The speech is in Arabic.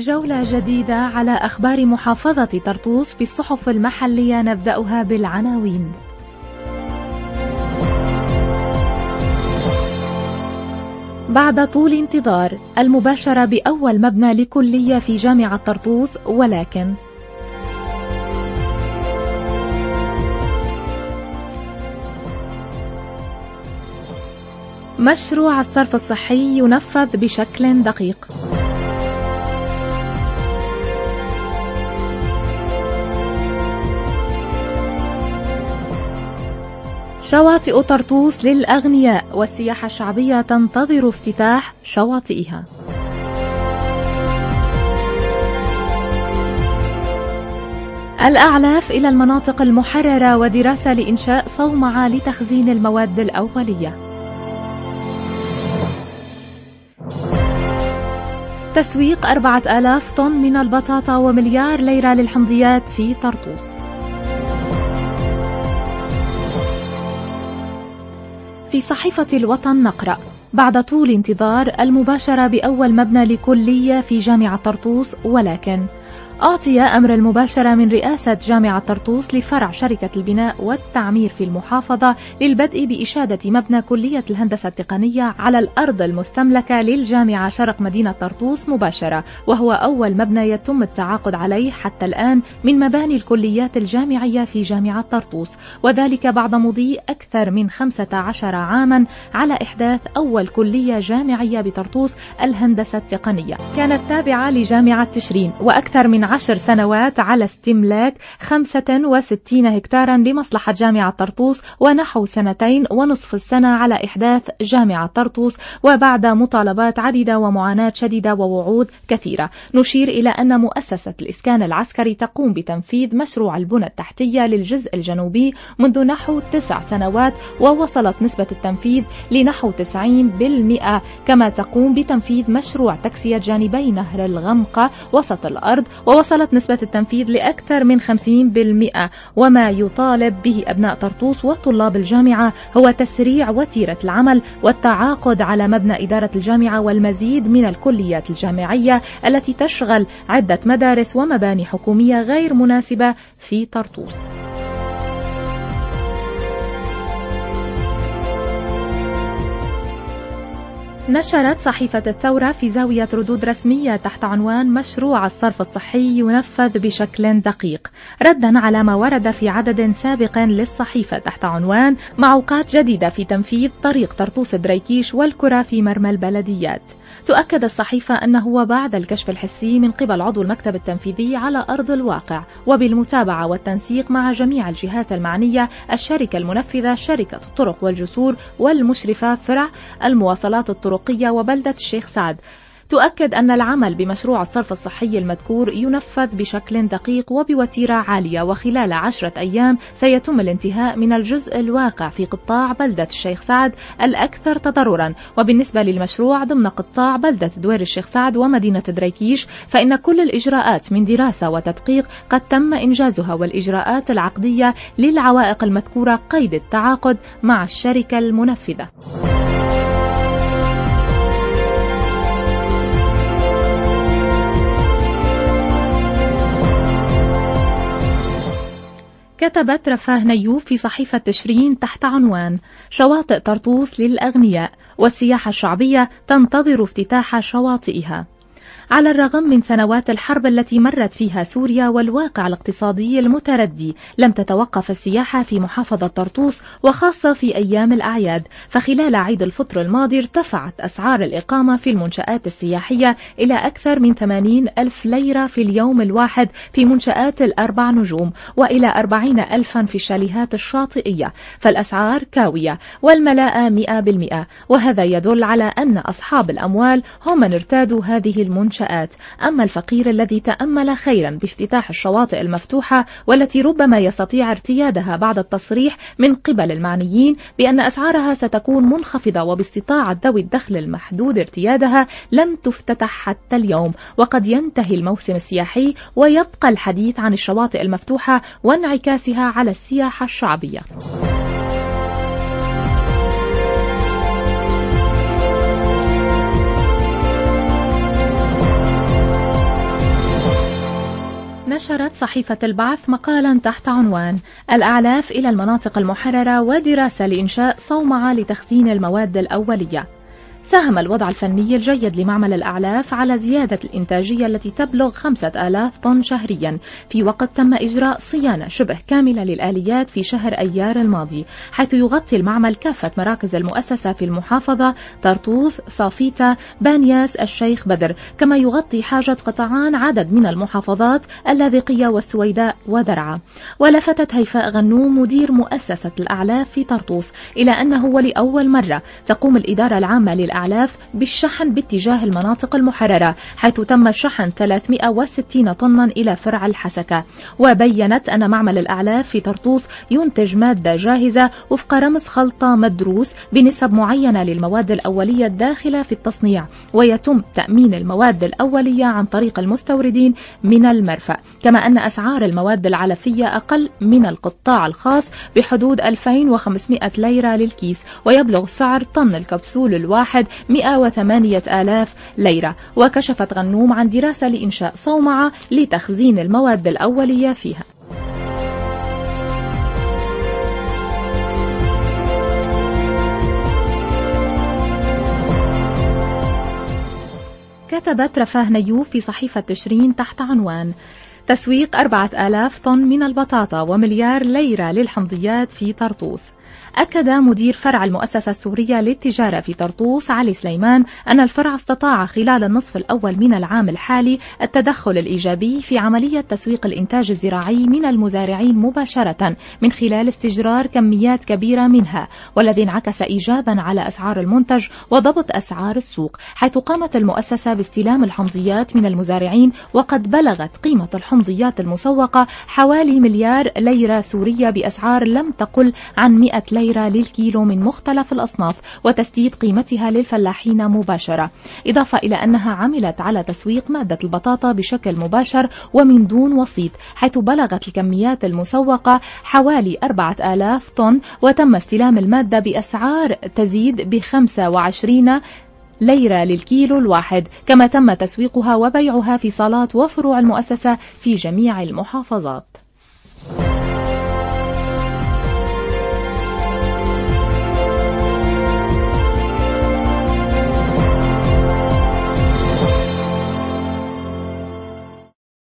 جولة جديدة على أخبار محافظة طرطوس في الصحف المحلية نبدأها بالعناوين. بعد طول انتظار المباشرة بأول مبنى لكلية في جامعة طرطوس ولكن مشروع الصرف الصحي ينفذ بشكل دقيق شواطئ طرطوس للأغنياء والسياحة الشعبية تنتظر افتتاح شواطئها. الأعلاف إلى المناطق المحررة ودراسة لإنشاء صومعة لتخزين المواد الأولية. تسويق أربعة آلاف طن من البطاطا ومليار ليرة للحمضيات في طرطوس. في صحيفة الوطن نقرأ بعد طول انتظار المباشرة بأول مبنى لكلية في جامعة طرطوس ولكن أعطي أمر المباشرة من رئاسة جامعة طرطوس لفرع شركة البناء والتعمير في المحافظة للبدء بإشادة مبنى كلية الهندسة التقنية على الأرض المستملكة للجامعة شرق مدينة طرطوس مباشرة وهو أول مبنى يتم التعاقد عليه حتى الآن من مباني الكليات الجامعية في جامعة طرطوس وذلك بعد مضي أكثر من 15 عاما على إحداث أول كلية جامعية بطرطوس الهندسة التقنية. كانت تابعة لجامعة تشرين وأكثر من عشر سنوات على استملاك 65 هكتارا لمصلحة جامعة طرطوس ونحو سنتين ونصف السنة على إحداث جامعة طرطوس وبعد مطالبات عديدة ومعاناة شديدة ووعود كثيرة. نشير إلى أن مؤسسة الإسكان العسكري تقوم بتنفيذ مشروع البنى التحتية للجزء الجنوبي منذ نحو تسع سنوات ووصلت نسبة التنفيذ لنحو 90% كما تقوم بتنفيذ مشروع تكسية جانبي نهر الغمقة وسط الأرض ووصلت نسبة التنفيذ لأكثر من 50% وما يطالب به أبناء طرطوس وطلاب الجامعة هو تسريع وتيرة العمل والتعاقد على مبنى إدارة الجامعة والمزيد من الكليات الجامعية التي تشغل عدة مدارس ومباني حكومية غير مناسبة في طرطوس. نشرت صحيفة الثورة في زاوية ردود رسمية تحت عنوان مشروع الصرف الصحي ينفذ بشكل دقيق. ردا على ما ورد في عدد سابق للصحيفة تحت عنوان معوقات جديدة في تنفيذ طريق طرطوس دريكيش والكرة في مرمى البلديات. تؤكد الصحيفة أنه وبعد الكشف الحسي من قبل عضو المكتب التنفيذي على أرض الواقع وبالمتابعة والتنسيق مع جميع الجهات المعنية الشركة المنفذة شركة الطرق والجسور والمشرفة فرع المواصلات الطرقية وبلدة الشيخ سعد. تؤكد أن العمل بمشروع الصرف الصحي المذكور ينفذ بشكل دقيق وبوتيرة عالية وخلال عشرة أيام سيتم الانتهاء من الجزء الواقع في قطاع بلدة الشيخ سعد الأكثر تضررا وبالنسبة للمشروع ضمن قطاع بلدة دوير الشيخ سعد ومدينة دريكيش فإن كل الإجراءات من دراسة وتدقيق قد تم إنجازها والإجراءات العقدية للعوائق المذكورة قيد التعاقد مع الشركة المنفذة. كتبت رفاه نيوف في صحيفة تشرين تحت عنوان شواطئ طرطوس للأغنياء والسياحة الشعبية تنتظر افتتاح شواطئها. على الرغم من سنوات الحرب التي مرت فيها سوريا والواقع الاقتصادي المتردي لم تتوقف السياحة في محافظة طرطوس وخاصة في أيام الأعياد. فخلال عيد الفطر الماضي ارتفعت أسعار الإقامة في المنشآت السياحية إلى أكثر من 80 ألف ليرة في اليوم الواحد في منشآت الأربع نجوم وإلى 40 ألفا في الشاليهات الشاطئية. فالأسعار كاوية والملاءة 100% وهذا يدل على أن أصحاب الأموال هم من ارتادوا هذه المنشآت. المنشآت أما الفقير الذي تأمل خيرا بافتتاح الشواطئ المفتوحة والتي ربما يستطيع ارتيادها بعد التصريح من قبل المعنيين بأن أسعارها ستكون منخفضة وباستطاعة ذوي الدخل المحدود ارتيادها لم تفتتح حتى اليوم وقد ينتهي الموسم السياحي ويبقى الحديث عن الشواطئ المفتوحة وانعكاسها على السياحة الشعبية. نشرت صحيفة البعث مقالا تحت عنوان الأعلاف إلى المناطق المحررة ودراسة لإنشاء صومعة لتخزين المواد الأولية. ساهم الوضع الفني الجيد لمعمل الأعلاف على زيادة الإنتاجية التي تبلغ 5000 طن شهريا. في وقت تم إجراء صيانة شبه كاملة للآليات في شهر أيار الماضي حيث يغطي المعمل كافة مراكز المؤسسة في المحافظة طرطوس صافيتا بانياس الشيخ بدر. كما يغطي حاجة قطعان عدد من المحافظات اللاذقية والسويداء ودرعا. ولفتت هيفاء غنوم مدير مؤسسة الأعلاف في طرطوس إلى أنه ولأول مرة تقوم الإدارة العامة الأعلاف بالشحن باتجاه المناطق المحررة حيث تم شحن 360 طنا إلى فرع الحسكة. وبينت أن معمل الأعلاف في طرطوس ينتج مادة جاهزة وفق رمز خلطة مدروس بنسب معينة للمواد الأولية الداخلة في التصنيع ويتم تأمين المواد الأولية عن طريق المستوردين من المرفأ. كما أن أسعار المواد العلفية أقل من القطاع الخاص بحدود 2500 ليرة للكيس ويبلغ سعر طن الكبسول الواحد واحد 108 آلاف ليرة. وكشفت غنوم عن دراسة لإنشاء صومعة لتخزين المواد الأولية فيها. كتبت رفاه نيوف في صحيفة تشرين تحت عنوان تسويق أربعة آلاف طن من البطاطا ومليار ليرة للحمضيات في طرطوس. أكد مدير فرع المؤسسة السورية للتجارة في طرطوس علي سليمان أن الفرع استطاع خلال النصف الأول من العام الحالي التدخل الإيجابي في عملية تسويق الإنتاج الزراعي من المزارعين مباشرة من خلال استجرار كميات كبيرة منها والذي انعكس إيجابا على أسعار المنتج وضبط أسعار السوق حيث قامت المؤسسة باستلام الحمضيات من المزارعين وقد بلغت قيمة الحمضيات المسوقة حوالي مليار ليرة سورية بأسعار لم تقل عن 100 ليرة ليرة للكيلو من مختلف الأصناف وتسديد قيمتها للفلاحين مباشرة. إضافة إلى أنها عملت على تسويق مادة البطاطا بشكل مباشر ومن دون وسيط حيث بلغت الكميات المسوقة حوالي 4000 طن وتم استلام المادة بأسعار تزيد ب 25 ليرة للكيلو الواحد كما تم تسويقها وبيعها في صالات وفروع المؤسسة في جميع المحافظات.